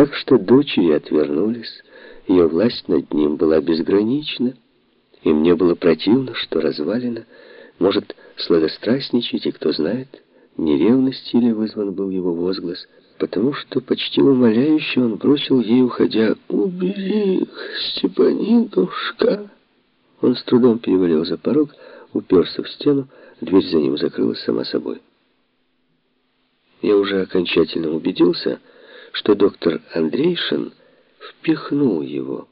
Так что дочери отвернулись, ее власть над ним была безгранична, и мне было противно, что развалина может сладострастничать, и кто знает, не ревность или вызван был его возглас, потому что почти умоляюще он бросил ей, уходя, «Убери их, Степанидушка!» Он с трудом перевалил за порог, уперся в стену, дверь за ним закрылась сама собой. Я уже окончательно убедился, что доктор Андрейшин впихнул его.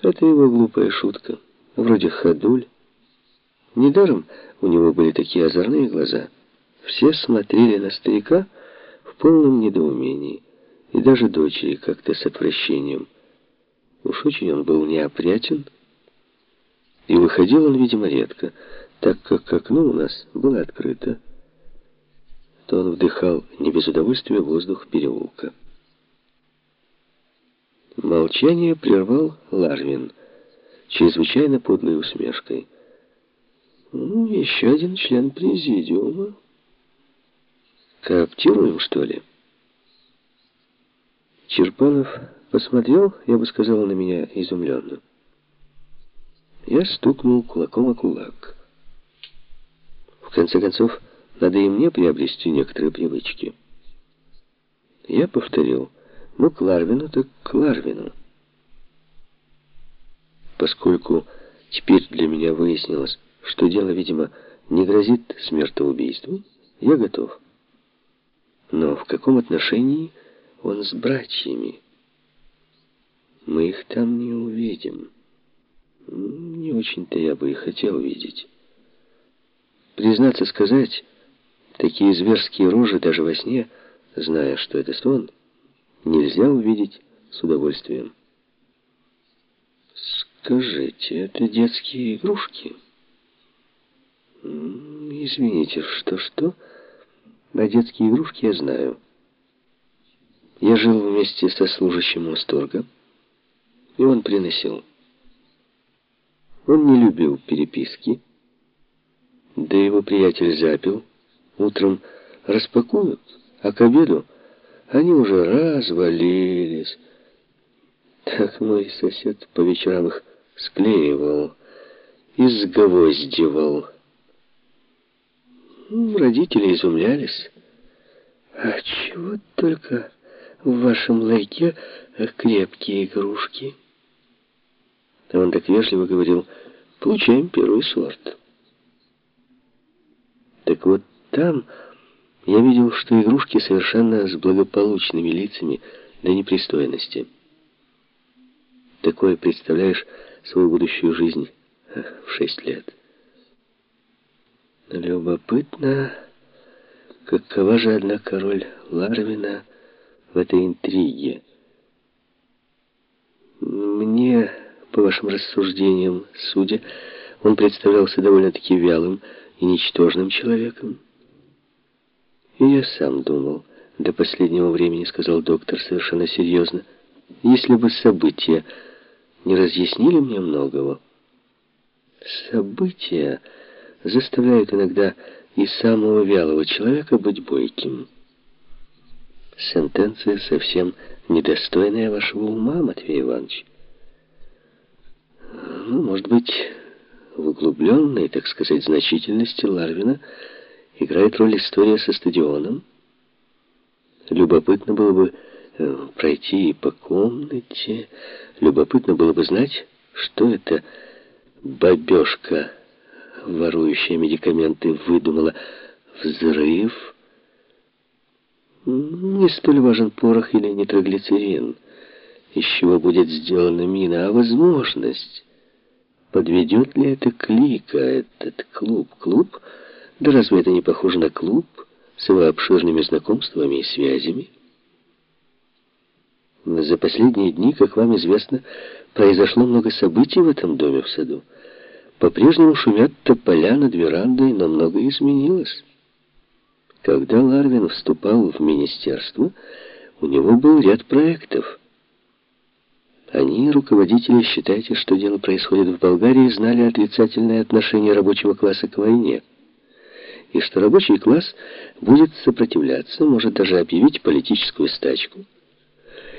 Это его глупая шутка, вроде ходуль. Недаром у него были такие озорные глаза. Все смотрели на старика в полном недоумении, и даже дочери как-то с отвращением. Уж очень он был неопрятен, и выходил он, видимо, редко, так как окно у нас было открыто то он вдыхал не без удовольствия воздух переулка. Молчание прервал Ларвин, чрезвычайно подлой усмешкой. «Ну, еще один член президиума. Кооптируем, что ли?» Черпанов посмотрел, я бы сказал, на меня изумленно. Я стукнул кулаком о кулак. В конце концов, надо и мне приобрести некоторые привычки. Я повторил, ну, к Ларвину, так к Ларвину. Поскольку теперь для меня выяснилось, что дело, видимо, не грозит смертоубийству, я готов. Но в каком отношении он с братьями? Мы их там не увидим. Не очень-то я бы и хотел видеть. Признаться сказать... Такие зверские рожи даже во сне, зная, что это сон, нельзя увидеть с удовольствием. Скажите, это детские игрушки? Извините, что-что? На детские игрушки я знаю. Я жил вместе со служащим Усторга, и он приносил. Он не любил переписки, да его приятель запил, Утром распакуют, а к обеду они уже развалились. Так мой сосед по вечерам их склеивал, изгвоздивал. Родители изумлялись. А чего только в вашем лайке крепкие игрушки? Он так вежливо говорил, получаем первый сорт. Так вот, там я видел, что игрушки совершенно с благополучными лицами до непристойности. Такое представляешь свою будущую жизнь в шесть лет. Любопытно, какова же, однако, роль Ларвина в этой интриге. Мне, по вашим рассуждениям, судя, он представлялся довольно-таки вялым и ничтожным человеком. Я сам думал, до последнего времени, сказал доктор совершенно серьезно, если бы события не разъяснили мне многого. События заставляют иногда и самого вялого человека быть бойким. Сентенция совсем недостойная вашего ума, Матвей Иванович. Ну, может быть, в углубленной, так сказать, значительности Ларвина играет роль история со стадионом. Любопытно было бы э, пройти по комнате, любопытно было бы знать, что это бабешка, ворующая медикаменты, выдумала взрыв. Не столь важен порох или нитроглицерин, из чего будет сделана мина, а возможность. Подведет ли это клика, этот клуб? Клуб — да разве это не похоже на клуб с его обширными знакомствами и связями? За последние дни, как вам известно, произошло много событий в этом доме в саду. По-прежнему шумят тополя над верандой, но многое изменилось. Когда Ларвин вступал в министерство, у него был ряд проектов. Они, руководители, считайте, что дело происходит в Болгарии, знали отрицательное отношение рабочего класса к войне и что рабочий класс будет сопротивляться, может даже объявить политическую стачку –